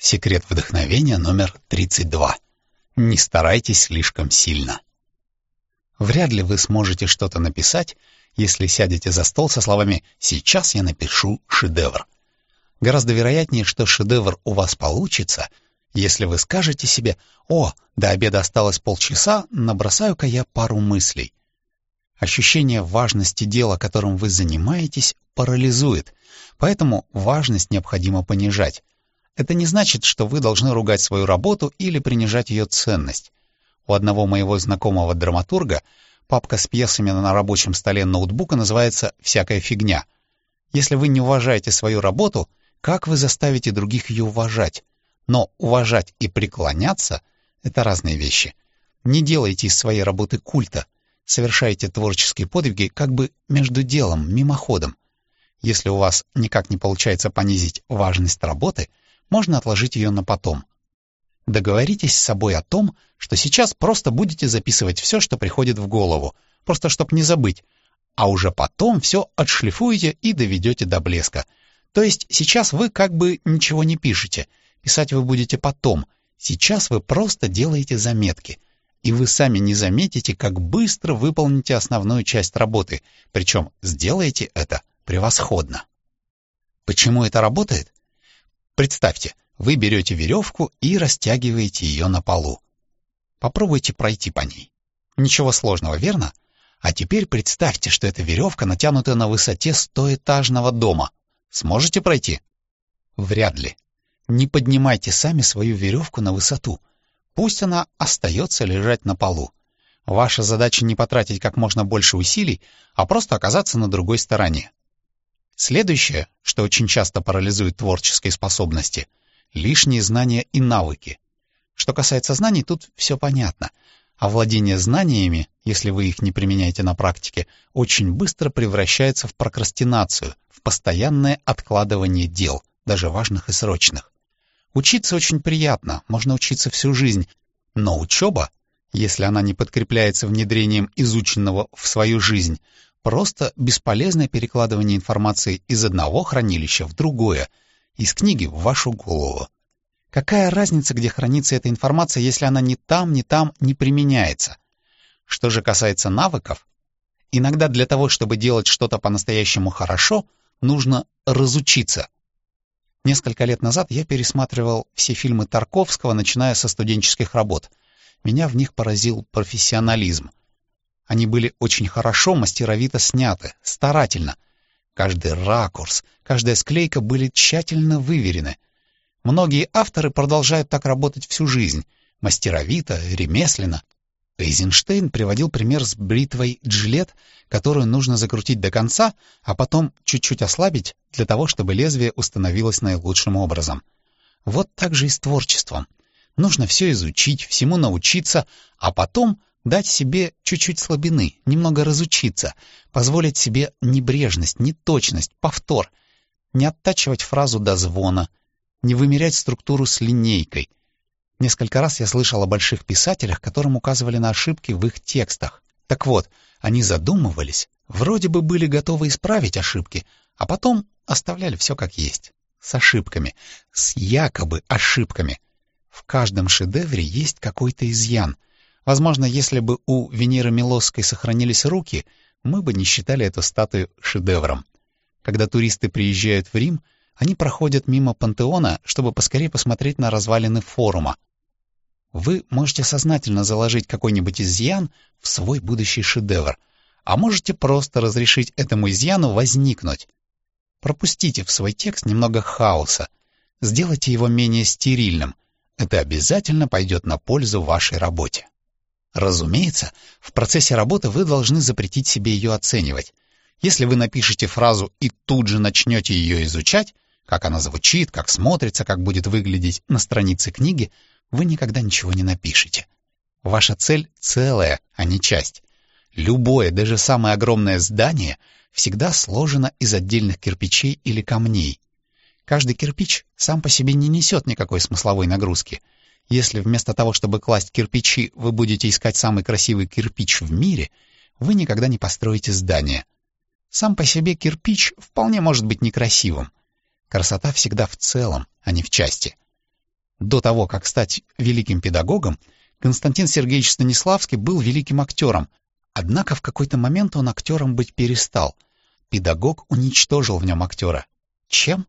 Секрет вдохновения номер 32. Не старайтесь слишком сильно. Вряд ли вы сможете что-то написать, если сядете за стол со словами «сейчас я напишу шедевр». Гораздо вероятнее, что шедевр у вас получится, если вы скажете себе «О, до обеда осталось полчаса, набросаю-ка я пару мыслей». Ощущение важности дела, которым вы занимаетесь, парализует, поэтому важность необходимо понижать. Это не значит, что вы должны ругать свою работу или принижать ее ценность. У одного моего знакомого драматурга папка с пьесами на рабочем столе ноутбука называется «Всякая фигня». Если вы не уважаете свою работу, как вы заставите других ее уважать? Но уважать и преклоняться — это разные вещи. Не делайте из своей работы культа. Совершайте творческие подвиги как бы между делом, мимоходом. Если у вас никак не получается понизить важность работы — можно отложить ее на потом. Договоритесь с собой о том, что сейчас просто будете записывать все, что приходит в голову, просто чтобы не забыть, а уже потом все отшлифуете и доведете до блеска. То есть сейчас вы как бы ничего не пишете, писать вы будете потом, сейчас вы просто делаете заметки, и вы сами не заметите, как быстро выполните основную часть работы, причем сделаете это превосходно. Почему это работает? Представьте, вы берете веревку и растягиваете ее на полу. Попробуйте пройти по ней. Ничего сложного, верно? А теперь представьте, что эта веревка натянута на высоте стоэтажного дома. Сможете пройти? Вряд ли. Не поднимайте сами свою веревку на высоту. Пусть она остается лежать на полу. Ваша задача не потратить как можно больше усилий, а просто оказаться на другой стороне. Следующее, что очень часто парализует творческие способности — лишние знания и навыки. Что касается знаний, тут все понятно. А владение знаниями, если вы их не применяете на практике, очень быстро превращается в прокрастинацию, в постоянное откладывание дел, даже важных и срочных. Учиться очень приятно, можно учиться всю жизнь, но учеба, если она не подкрепляется внедрением изученного в свою жизнь, Просто бесполезное перекладывание информации из одного хранилища в другое, из книги в вашу голову. Какая разница, где хранится эта информация, если она ни там, ни там не применяется? Что же касается навыков, иногда для того, чтобы делать что-то по-настоящему хорошо, нужно разучиться. Несколько лет назад я пересматривал все фильмы Тарковского, начиная со студенческих работ. Меня в них поразил профессионализм. Они были очень хорошо, мастеровито сняты, старательно. Каждый ракурс, каждая склейка были тщательно выверены. Многие авторы продолжают так работать всю жизнь, мастеровито, ремесленно. Эйзенштейн приводил пример с бритвой джилет, которую нужно закрутить до конца, а потом чуть-чуть ослабить для того, чтобы лезвие установилось наилучшим образом. Вот так же и с творчеством. Нужно все изучить, всему научиться, а потом дать себе чуть-чуть слабины, немного разучиться, позволить себе небрежность, неточность, повтор, не оттачивать фразу до звона, не вымерять структуру с линейкой. Несколько раз я слышал о больших писателях, которым указывали на ошибки в их текстах. Так вот, они задумывались, вроде бы были готовы исправить ошибки, а потом оставляли все как есть. С ошибками, с якобы ошибками. В каждом шедевре есть какой-то изъян — Возможно, если бы у Венеры Милосской сохранились руки, мы бы не считали эту статую шедевром. Когда туристы приезжают в Рим, они проходят мимо пантеона, чтобы поскорее посмотреть на развалины форума. Вы можете сознательно заложить какой-нибудь изъян в свой будущий шедевр, а можете просто разрешить этому изъяну возникнуть. Пропустите в свой текст немного хаоса, сделайте его менее стерильным. Это обязательно пойдет на пользу вашей работе. Разумеется, в процессе работы вы должны запретить себе ее оценивать. Если вы напишете фразу и тут же начнете ее изучать, как она звучит, как смотрится, как будет выглядеть на странице книги, вы никогда ничего не напишете. Ваша цель целая, а не часть. Любое, даже самое огромное здание всегда сложено из отдельных кирпичей или камней. Каждый кирпич сам по себе не несет никакой смысловой нагрузки — если вместо того, чтобы класть кирпичи, вы будете искать самый красивый кирпич в мире, вы никогда не построите здание. Сам по себе кирпич вполне может быть некрасивым. Красота всегда в целом, а не в части. До того, как стать великим педагогом, Константин Сергеевич Станиславский был великим актером, однако в какой-то момент он актером быть перестал. Педагог уничтожил в нем актера. Чем?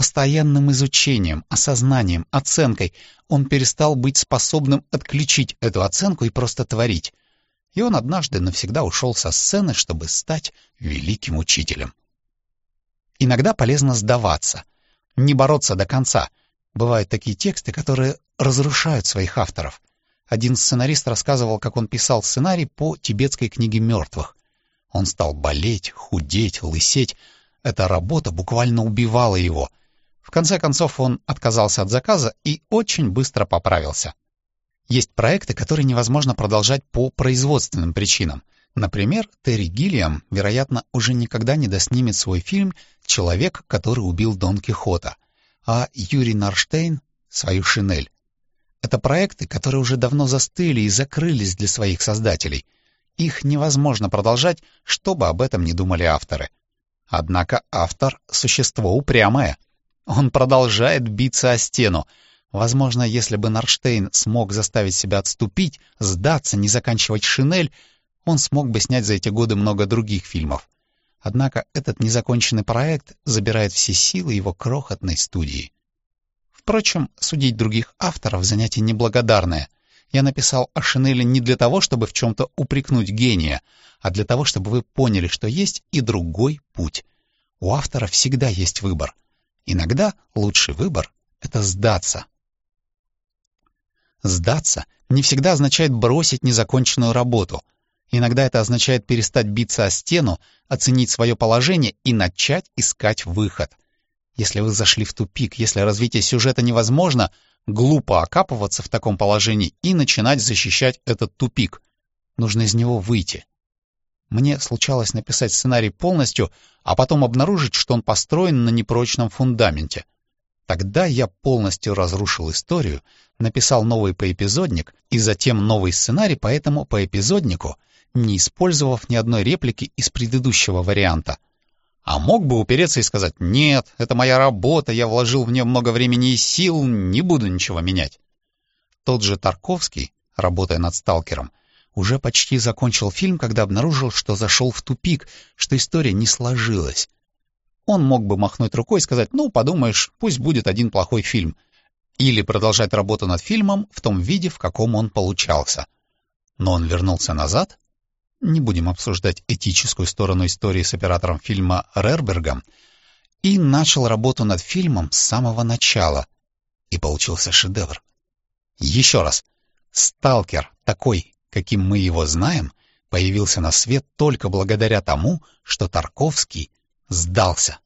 Постоянным изучением, осознанием, оценкой он перестал быть способным отключить эту оценку и просто творить. И он однажды навсегда ушел со сцены, чтобы стать великим учителем. Иногда полезно сдаваться, не бороться до конца. Бывают такие тексты, которые разрушают своих авторов. Один сценарист рассказывал, как он писал сценарий по тибетской книге мертвых. Он стал болеть, худеть, лысеть. Эта работа буквально убивала его. В конце концов он отказался от заказа и очень быстро поправился. Есть проекты, которые невозможно продолжать по производственным причинам. Например, Терри Гиллиам, вероятно, уже никогда не доснимет свой фильм «Человек, который убил Дон Кихота», а Юрий Нарштейн — свою «Шинель». Это проекты, которые уже давно застыли и закрылись для своих создателей. Их невозможно продолжать, что бы об этом ни думали авторы. Однако автор — существо упрямое. Он продолжает биться о стену. Возможно, если бы Нарштейн смог заставить себя отступить, сдаться, не заканчивать шинель, он смог бы снять за эти годы много других фильмов. Однако этот незаконченный проект забирает все силы его крохотной студии. Впрочем, судить других авторов — занятие неблагодарное. Я написал о Шинели не для того, чтобы в чем-то упрекнуть гения, а для того, чтобы вы поняли, что есть и другой путь. У автора всегда есть выбор. Иногда лучший выбор — это сдаться. Сдаться не всегда означает бросить незаконченную работу. Иногда это означает перестать биться о стену, оценить свое положение и начать искать выход. Если вы зашли в тупик, если развитие сюжета невозможно, глупо окапываться в таком положении и начинать защищать этот тупик. Нужно из него выйти. Мне случалось написать сценарий полностью, а потом обнаружить, что он построен на непрочном фундаменте. Тогда я полностью разрушил историю, написал новый поэпизодник и затем новый сценарий по этому поэпизоднику, не использовав ни одной реплики из предыдущего варианта — а мог бы упереться и сказать «Нет, это моя работа, я вложил в нее много времени и сил, не буду ничего менять». Тот же Тарковский, работая над «Сталкером», уже почти закончил фильм, когда обнаружил, что зашел в тупик, что история не сложилась. Он мог бы махнуть рукой и сказать «Ну, подумаешь, пусть будет один плохой фильм», или продолжать работу над фильмом в том виде, в каком он получался. Но он вернулся назад не будем обсуждать этическую сторону истории с оператором фильма Рербергом, и начал работу над фильмом с самого начала. И получился шедевр. Еще раз, «Сталкер», такой, каким мы его знаем, появился на свет только благодаря тому, что Тарковский сдался.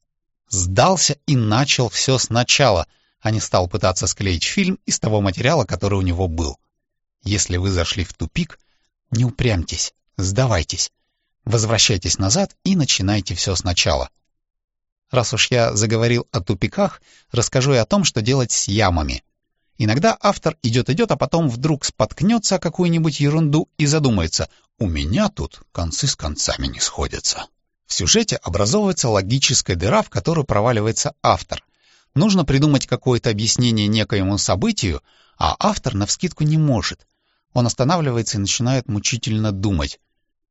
Сдался и начал все сначала, а не стал пытаться склеить фильм из того материала, который у него был. Если вы зашли в тупик, не упрямьтесь. Сдавайтесь. Возвращайтесь назад и начинайте все сначала. Раз уж я заговорил о тупиках, расскажу и о том, что делать с ямами. Иногда автор идет-идет, а потом вдруг споткнется о какую-нибудь ерунду и задумается, у меня тут концы с концами не сходятся. В сюжете образовывается логическая дыра, в которую проваливается автор. Нужно придумать какое-то объяснение некоему событию, а автор навскидку не может. Он останавливается и начинает мучительно думать.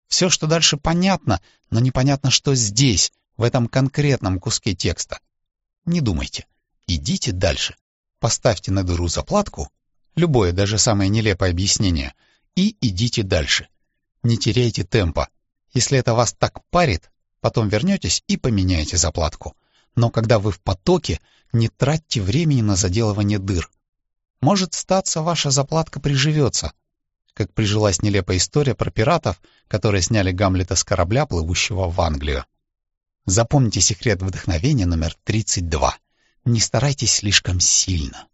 Все, что дальше понятно, но непонятно, что здесь, в этом конкретном куске текста. Не думайте. Идите дальше. Поставьте на дыру заплатку, любое, даже самое нелепое объяснение, и идите дальше. Не теряйте темпа. Если это вас так парит, потом вернетесь и поменяете заплатку. Но когда вы в потоке, не тратьте времени на заделывание дыр. Может статься, ваша заплатка приживется, как прижилась нелепая история про пиратов, которые сняли Гамлета с корабля, плывущего в Англию. Запомните секрет вдохновения номер 32. Не старайтесь слишком сильно.